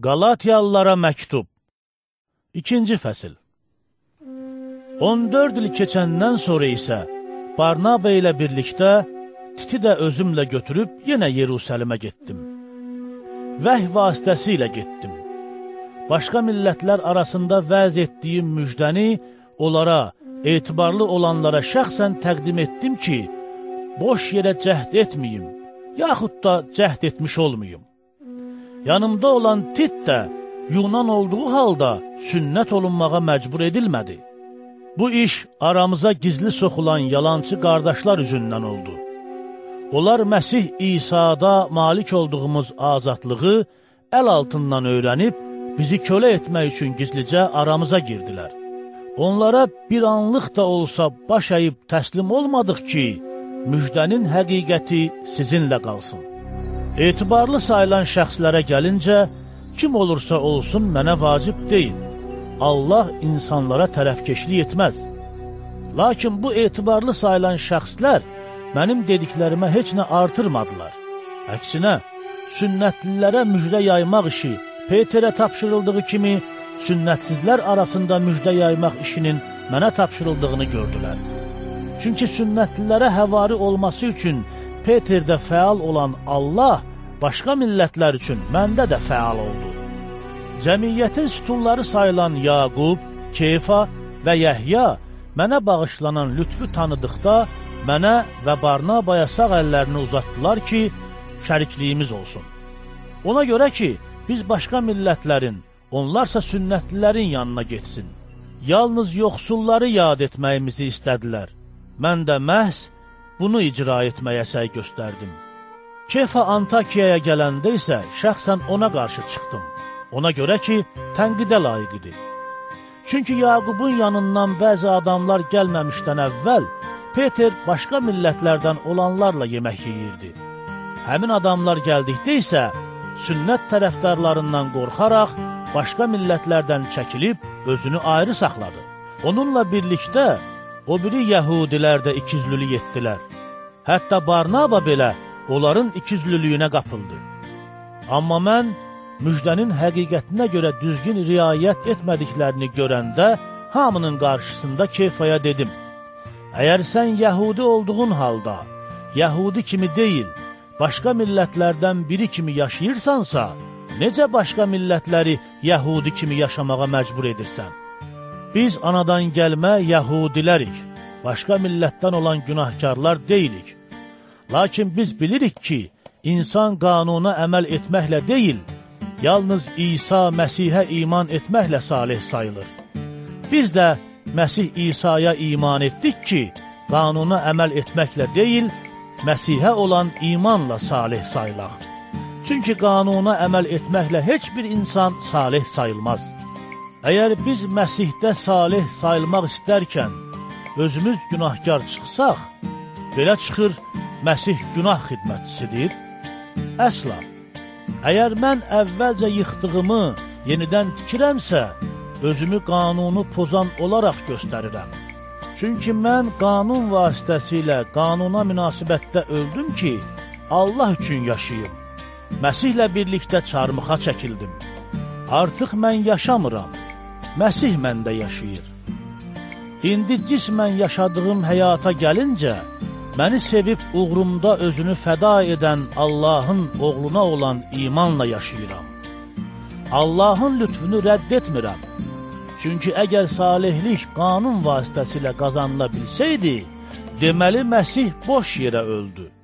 Qalatiyalılara məktub 2-ci fəsil 14 il keçəndən sonra isə Barnaba ilə birlikdə Titi də özümlə götürüb yenə Yerusəlimə getdim. Vəh vasitəsilə getdim. Başqa millətlər arasında vəz etdiyim müjdəni onlara, etibarlı olanlara şəxsən təqdim etdim ki, boş yerə cəhd etməyim, yaxud da cəhd etmiş olmayım. Yanımda olan Tit də Yunan olduğu halda sünnət olunmağa məcbur edilmədi. Bu iş aramıza gizli soxulan yalancı qardaşlar üzündən oldu. Onlar Məsih İsa'da malik olduğumuz azadlığı əl altından öyrənib, bizi kölə etmək üçün gizlicə aramıza girdilər. Onlara bir anlıq da olsa baş əyib təslim olmadıq ki, müjdənin həqiqəti sizinlə qalsın. Etibarlı sayılan şəxslərə gəlincə, kim olursa olsun mənə vacib deyil. Allah insanlara tərəfkeşlik etməz. Lakin bu etibarlı sayılan şəxslər mənim dediklərimə heç nə artırmadılar. Əksinə, sünnətlilərə müjdə yaymaq işi Peterə tapşırıldığı kimi, sünnətsizlər arasında müjdə yaymaq işinin mənə tapşırıldığını gördülər. Çünki sünnətlilərə həvari olması üçün Peterdə fəal olan Allah başqa millətlər üçün məndə də fəal oldu. Cəmiyyətin sütunları sayılan Yaqub, Keyfa və Yəhya mənə bağışlanan lütfü tanıdıqda mənə və Barnabaya sağ əllərini uzatdılar ki, şərikliyimiz olsun. Ona görə ki, biz başqa millətlərin, onlarsa sünnətlilərin yanına getsin. Yalnız yoxsulları yad etməyimizi istədilər. Mən də məhz bunu icra etməyə səy göstərdim. Kefa Antakiyaya gələndə isə şəxsən ona qarşı çıxdım. Ona görə ki, tənqidə layiq idi. Çünki Yaqubun yanından bəzi adamlar gəlməmişdən əvvəl Peter başqa millətlərdən olanlarla yemək yeyirdi. Həmin adamlar gəldikdə isə sünnət tərəfdarlarından qorxaraq başqa millətlərdən çəkilib özünü ayrı saxladı. Onunla birlikdə o biri yəhudilər də ikizlülük etdilər. Hətta Barnaba belə onların ikizlülüyünə qapıldı. Amma mən müjdənin həqiqətinə görə düzgün riayət etmədiklərini görəndə hamının qarşısında Keyfaya dedim. Əgər sən yəhudi olduğun halda, yəhudi kimi deyil, başqa millətlərdən biri kimi yaşayırsansa, necə başqa millətləri yəhudi kimi yaşamağa məcbur edirsən? Biz anadan gəlmə yəhudilərik başqa millətdən olan günahkarlar deyilik. Lakin biz bilirik ki, insan qanuna əməl etməklə deyil, yalnız İsa Məsihə iman etməklə salih sayılır. Biz də Məsih İsa'ya iman etdik ki, qanuna əməl etməklə deyil, Məsihə olan imanla salih sayılaq. Çünki qanuna əməl etməklə heç bir insan salih sayılmaz. Əgər biz Məsihdə salih sayılmaq istərkən, özümüz günahkar çıxsaq, belə çıxır, Məsih günah xidmətçisidir? Əsla. Əgər mən əvvəlcə yıxdığımı yenidən tikirəmsə, özümü qanunu pozan olaraq göstərirəm. Çünki mən qanun vasitəsilə qanuna münasibətdə öldüm ki, Allah üçün yaşayım. Məsihlə birlikdə çarmıxa çəkildim. Artıq mən yaşamıram, Məsih məndə yaşayır. İndi cismən yaşadığım həyata gəlincə, məni sevib uğrumda özünü fəda edən Allahın oğluna olan imanla yaşayıram. Allahın lütfünü rədd etmirəm. Çünki əgər salihlik qanun vasitəsilə qazanıla bilsəydi, deməli Məsih boş yerə öldü.